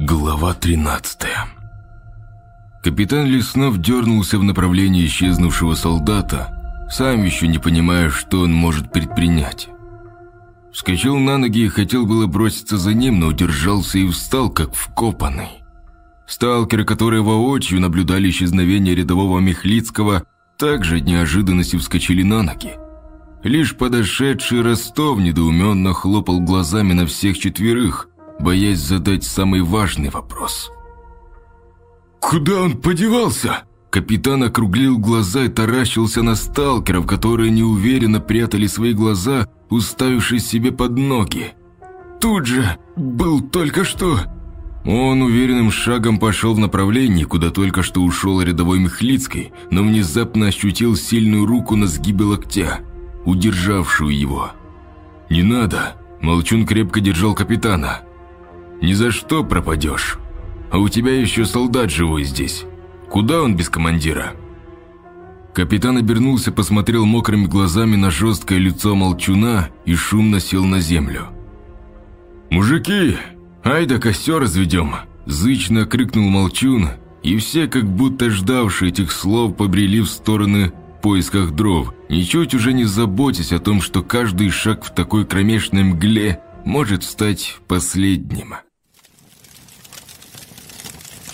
Глава 13 Капитан Леснов дернулся в направлении исчезнувшего солдата, сам еще не понимая, что он может предпринять. Вскочил на ноги и хотел было броситься за ним, но удержался и встал, как вкопанный. Сталкеры, которые воочию наблюдали исчезновение рядового Михлицкого, также от неожиданности вскочили на ноги. Лишь подошедший Ростов недоуменно хлопал глазами на всех четверых, боясь задать самый важный вопрос. «Куда он подевался?» Капитан округлил глаза и таращился на сталкеров, которые неуверенно прятали свои глаза, уставившись себе под ноги. «Тут же был только что...» Он уверенным шагом пошел в направлении, куда только что ушел рядовой Михлицкий, но внезапно ощутил сильную руку на сгибе локтя, удержавшую его. «Не надо!» – Молчун крепко держал капитана. «Ни за что пропадешь. А у тебя еще солдат живой здесь. Куда он без командира?» Капитан обернулся, посмотрел мокрыми глазами на жесткое лицо молчуна и шумно сел на землю. «Мужики, ай да костер разведем!» Зычно крикнул молчун, и все, как будто ждавшие этих слов, побрели в стороны в поисках дров, ничуть уже не заботясь о том, что каждый шаг в такой кромешной мгле может стать последним.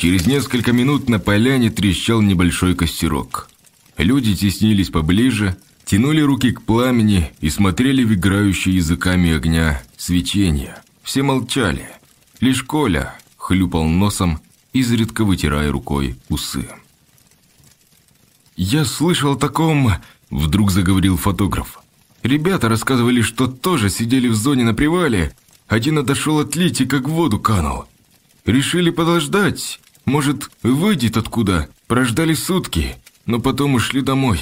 Через несколько минут на поляне трещал небольшой костерок. Люди теснились поближе, тянули руки к пламени и смотрели в играющие языками огня свечения. Все молчали. Лишь Коля хлюпал носом, изредка вытирая рукой усы. «Я слышал о таком...» – вдруг заговорил фотограф. «Ребята рассказывали, что тоже сидели в зоне на привале. Один отошел отлить и как в воду канул. Решили подождать, может, выйдет откуда? Прождали сутки, но потом ушли домой.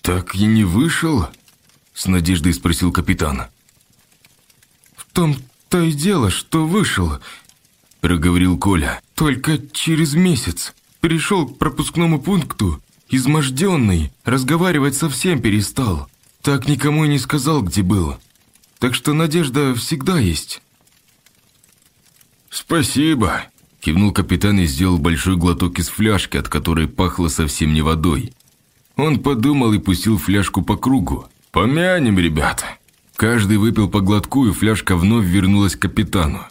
Так и не вышел? С надеждой спросил капитан. В том-то и дело, что вышел, проговорил Коля. Только через месяц. Пришел к пропускному пункту, изможденный, разговаривать совсем перестал. Так никому и не сказал, где был. Так что надежда всегда есть. «Спасибо», Кивнул капитан и сделал большой глоток из фляжки, от которой пахло совсем не водой. Он подумал и пустил фляжку по кругу. «Помянем, ребята!» Каждый выпил по глотку, и фляжка вновь вернулась к капитану.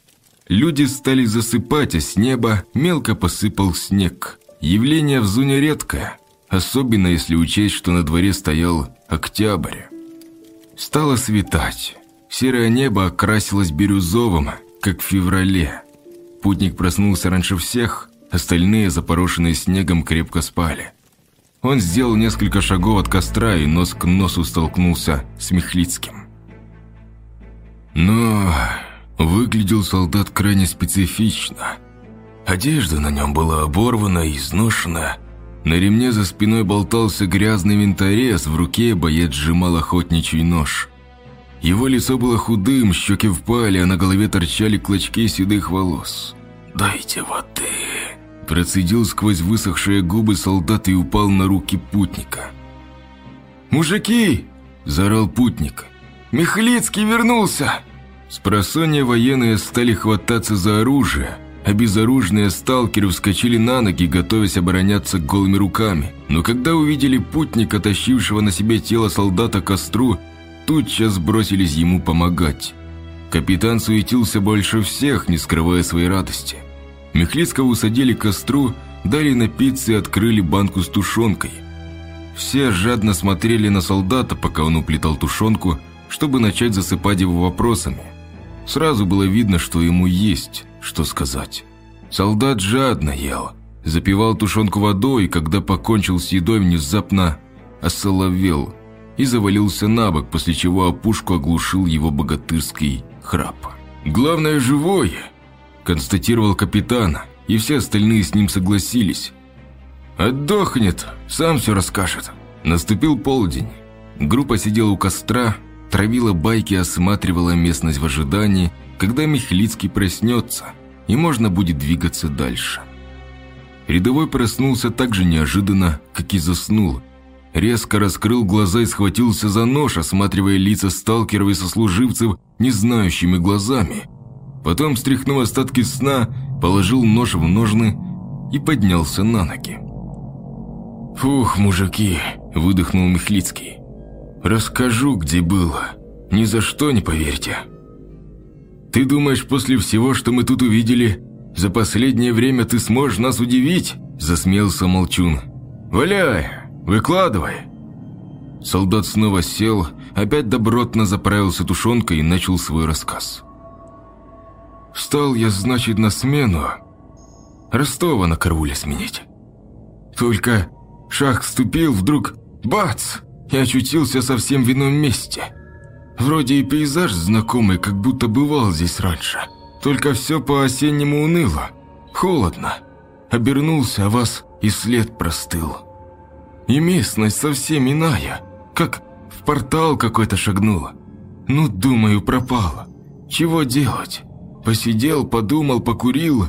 Люди стали засыпать, а с неба мелко посыпал снег. Явление в зоне редкое, особенно если учесть, что на дворе стоял октябрь. Стало светать. Серое небо окрасилось бирюзовым, как в феврале. Путник проснулся раньше всех, остальные, запорошенные снегом, крепко спали. Он сделал несколько шагов от костра и нос к носу столкнулся с Михлицким. Но выглядел солдат крайне специфично. Одежда на нем была оборвана и изношена. На ремне за спиной болтался грязный винторез, в руке боец сжимал охотничий нож. Его лицо было худым, щеки впали, а на голове торчали клочки седых волос. «Дайте воды!» Процедил сквозь высохшие губы солдат и упал на руки путника. «Мужики!» – заорал путник. «Михлицкий вернулся!» Спросонья военные стали хвататься за оружие, а безоружные сталкеры вскочили на ноги, готовясь обороняться голыми руками. Но когда увидели путника, тащившего на себе тело солдата к костру, тутчас бросились ему помогать. Капитан суетился больше всех, не скрывая своей радости. Михлицкого усадили к костру, дали напиться и открыли банку с тушенкой. Все жадно смотрели на солдата, пока он уплетал тушенку, чтобы начать засыпать его вопросами. Сразу было видно, что ему есть что сказать. Солдат жадно ел, запивал тушенку водой, и когда покончил с едой, внезапно осоловел – и завалился на бок, после чего опушку оглушил его богатырский храп. «Главное, живой!» – констатировал капитан, и все остальные с ним согласились. «Отдохнет, сам все расскажет». Наступил полдень. Группа сидела у костра, травила байки, осматривала местность в ожидании, когда Михлицкий проснется, и можно будет двигаться дальше. Рядовой проснулся так же неожиданно, как и заснул – Резко раскрыл глаза и схватился за нож, осматривая лица сталкеров и сослуживцев незнающими глазами. Потом, стряхнув остатки сна, положил нож в ножны и поднялся на ноги. «Фух, мужики!» – выдохнул Михлицкий. «Расскажу, где было. Ни за что не поверьте». «Ты думаешь, после всего, что мы тут увидели, за последнее время ты сможешь нас удивить?» – засмеялся Молчун. «Валяй! Выкладывай!» Солдат снова сел, опять добротно заправился тушенкой и начал свой рассказ. «Встал я, значит, на смену. Ростова на карауле сменить. Только шаг вступил, вдруг бац! И очутился совсем в ином месте. Вроде и пейзаж знакомый, как будто бывал здесь раньше. Только все по-осеннему уныло, холодно. Обернулся, а вас и след простыл. И местность совсем иная, как в портал какой-то шагнула. Ну, думаю, пропала. Чего делать? Посидел, подумал, покурил.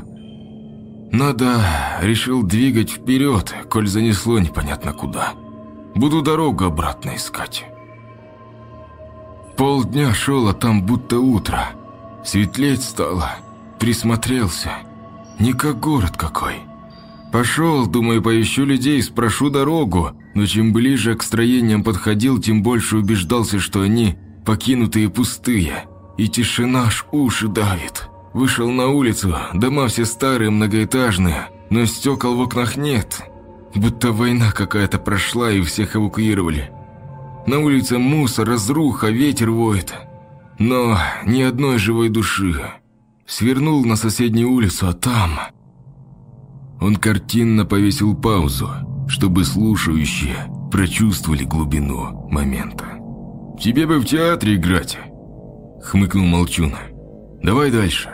Надо, решил двигать вперед, коль занесло непонятно куда. Буду дорогу обратно искать. Полдня шел, а там будто утро. Светлеть стало. Присмотрелся. Не как город какой. Пошел, думаю, поищу людей, спрошу дорогу. Но чем ближе к строениям подходил, тем больше убеждался, что они покинутые пустые. И тишина аж уши давит. Вышел на улицу, дома все старые, многоэтажные, но стекол в окнах нет. Будто война какая-то прошла и всех эвакуировали. На улице мусор, разруха, ветер воет. Но ни одной живой души. Свернул на соседнюю улицу, а там... Он картинно повесил паузу, чтобы слушающие прочувствовали глубину момента. «Тебе бы в театре играть!» — хмыкнул Молчун. «Давай дальше».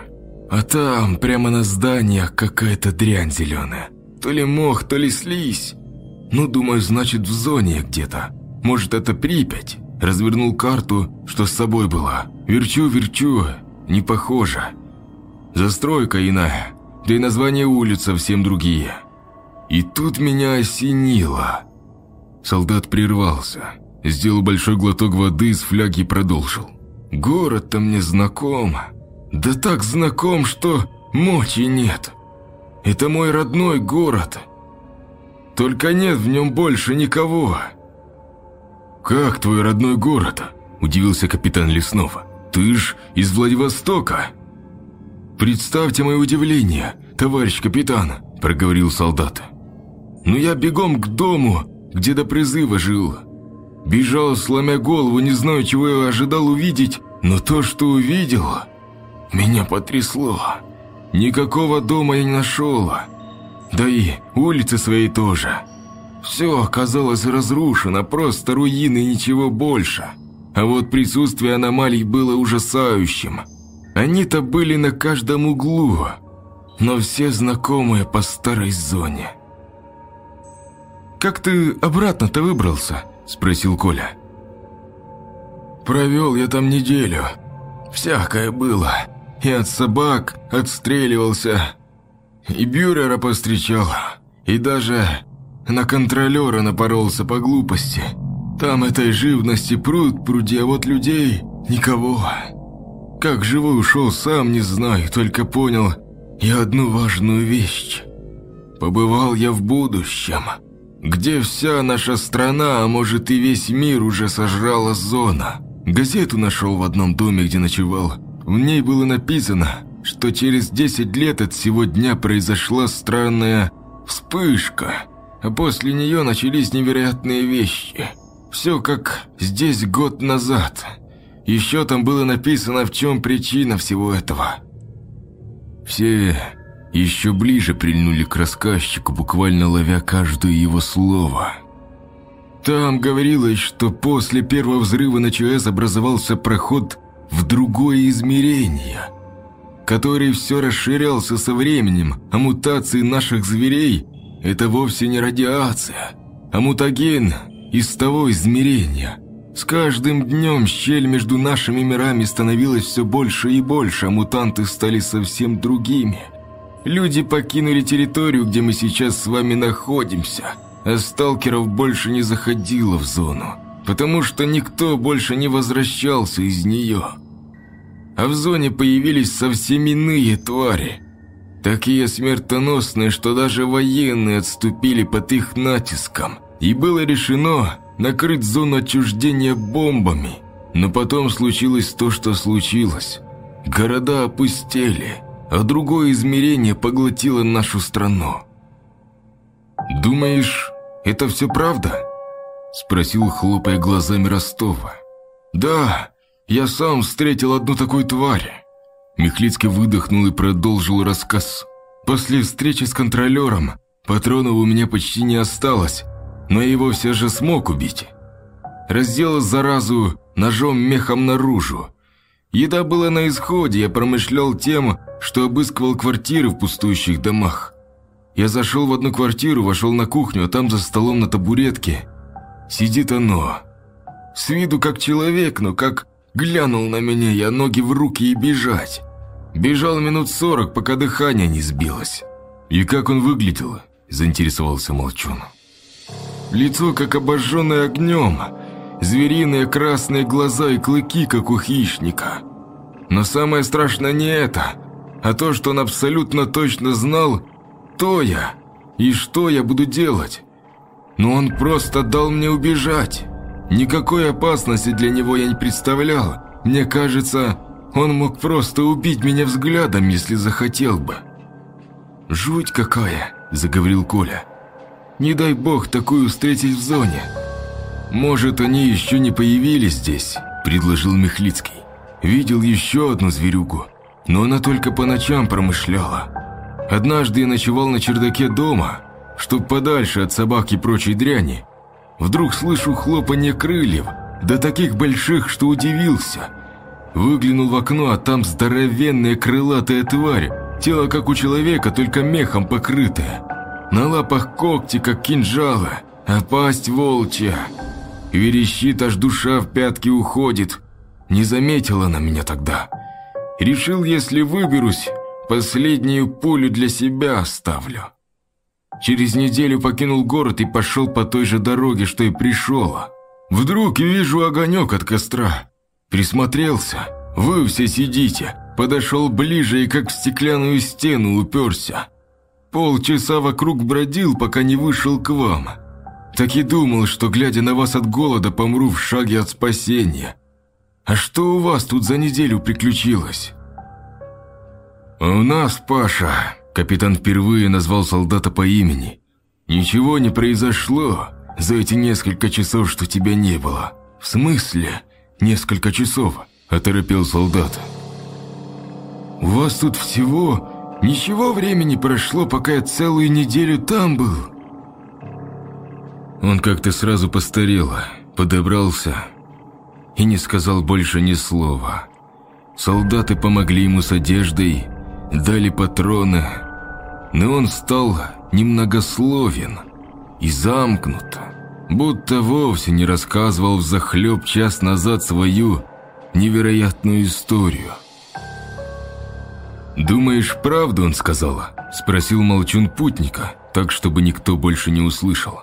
А там, прямо на зданиях, какая-то дрянь зеленая. То ли мох, то ли слизь. Ну, думаю, значит, в зоне где-то. Может, это Припять? Развернул карту, что с собой была. Верчу, верчу, не похоже. Застройка иная, да и название улиц совсем другие. И тут меня осенило. Солдат прервался, сделал большой глоток воды из фляги и продолжил. Город-то мне знаком. Да так знаком, что мочи нет. Это мой родной город. Только нет в нем больше никого. «Как твой родной город?» – удивился капитан Леснова. «Ты ж из Владивостока!» «Представьте мое удивление, товарищ капитан», – проговорил солдат. «Но я бегом к дому, где до призыва жил. Бежал, сломя голову, не знаю, чего я ожидал увидеть, но то, что увидел, меня потрясло. Никакого дома я не нашел. Да и улицы своей тоже. Все оказалось разрушено, просто руины ничего больше. А вот присутствие аномалий было ужасающим. Они-то были на каждом углу, но все знакомые по старой зоне. «Как ты обратно-то выбрался?» – спросил Коля. «Провел я там неделю. Всякое было. И от собак отстреливался, и бюрера повстречал, и даже на контролера напоролся по глупости. Там этой живности пруд пруди, а вот людей никого. Как живой ушел, сам не знаю, только понял я одну важную вещь. Побывал я в будущем, где вся наша страна, а может и весь мир уже сожрала зона. Газету нашел в одном доме, где ночевал. В ней было написано, что через 10 лет от сего дня произошла странная вспышка, а после нее начались невероятные вещи. Все как здесь год назад. Еще там было написано, в чем причина всего этого. Все еще ближе прильнули к рассказчику, буквально ловя каждое его слово. Там говорилось, что после первого взрыва на ЧС образовался проход в другое измерение, который все расширялся со временем, а мутации наших зверей – это вовсе не радиация, а мутаген из того измерения. С каждым днем щель между нашими мирами становилась все больше и больше, а мутанты стали совсем другими. Люди покинули территорию, где мы сейчас с вами находимся, а сталкеров больше не заходило в зону потому что никто больше не возвращался из нее. А в зоне появились совсем иные твари. Такие смертоносные, что даже военные отступили под их натиском. И было решено накрыть зону отчуждения бомбами. Но потом случилось то, что случилось. Города опустели, а другое измерение поглотило нашу страну. «Думаешь, это все правда?» Спросил, хлопая глазами Ростова. «Да, я сам встретил одну такую тварь». Михлицкий выдохнул и продолжил рассказ. «После встречи с контролером патронов у меня почти не осталось, но я его все же смог убить. Разделал заразу ножом-мехом наружу. Еда была на исходе, я промышлял тем, что обыскивал квартиры в пустующих домах. Я зашел в одну квартиру, вошел на кухню, а там за столом на табуретке сидит оно. С виду как человек, но как глянул на меня, я ноги в руки и бежать. Бежал минут сорок, пока дыхание не сбилось. «И как он выглядел?» – заинтересовался Молчун. «Лицо, как обожженное огнем, звериные красные глаза и клыки, как у хищника. Но самое страшное не это, а то, что он абсолютно точно знал, кто я и что я буду делать. Но он просто дал мне убежать. Никакой опасности для него я не представлял. Мне кажется, он мог просто убить меня взглядом, если захотел бы. «Жуть какая!» – заговорил Коля. «Не дай бог такую встретить в зоне. Может, они еще не появились здесь?» – предложил Михлицкий. «Видел еще одну зверюгу, но она только по ночам промышляла. Однажды я ночевал на чердаке дома, чтоб подальше от собак и прочей дряни. Вдруг слышу хлопанье крыльев, да таких больших, что удивился. Выглянул в окно, а там здоровенная крылатая тварь, тело как у человека, только мехом покрытое. На лапах когти, как кинжалы, а пасть волчья. Верещит, аж душа в пятки уходит. Не заметила она меня тогда. Решил, если выберусь, последнюю пулю для себя оставлю. Через неделю покинул город и пошел по той же дороге, что и пришел. Вдруг вижу огонек от костра. Присмотрелся. Вы все сидите. Подошел ближе и как в стеклянную стену уперся. Полчаса вокруг бродил, пока не вышел к вам. Так и думал, что, глядя на вас от голода, помру в шаге от спасения. А что у вас тут за неделю приключилось? У нас, Паша, капитан впервые назвал солдата по имени. Ничего не произошло за эти несколько часов, что тебя не было. В смысле? Несколько часов, оторопел солдат. У вас тут всего ничего времени прошло, пока я целую неделю там был. Он как-то сразу постарел, подобрался и не сказал больше ни слова. Солдаты помогли ему с одеждой, дали патроны, но он стал немногословен и замкнут, будто вовсе не рассказывал взахлеб час назад свою невероятную историю. «Думаешь, правду он сказала?» – спросил молчун путника, так, чтобы никто больше не услышал.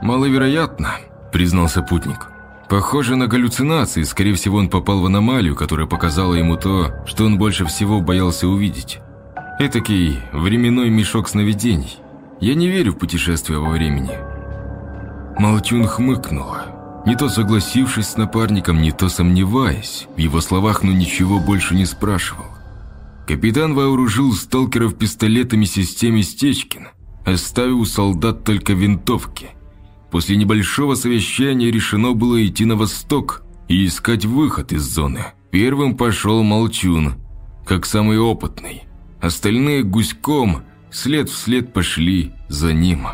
«Маловероятно», – признался путник. «Похоже на галлюцинации, скорее всего, он попал в аномалию, которая показала ему то, что он больше всего боялся увидеть. Этакий временной мешок сновидений. Я не верю в путешествия во времени». Молчун хмыкнула, не то согласившись с напарником, не то сомневаясь. В его словах, но ничего больше не спрашивал. Капитан вооружил сталкеров пистолетами системы Стечкин, оставив у солдат только винтовки. После небольшого совещания решено было идти на восток и искать выход из зоны. Первым пошел Молчун, как самый опытный. Остальные гуськом след вслед пошли за ним.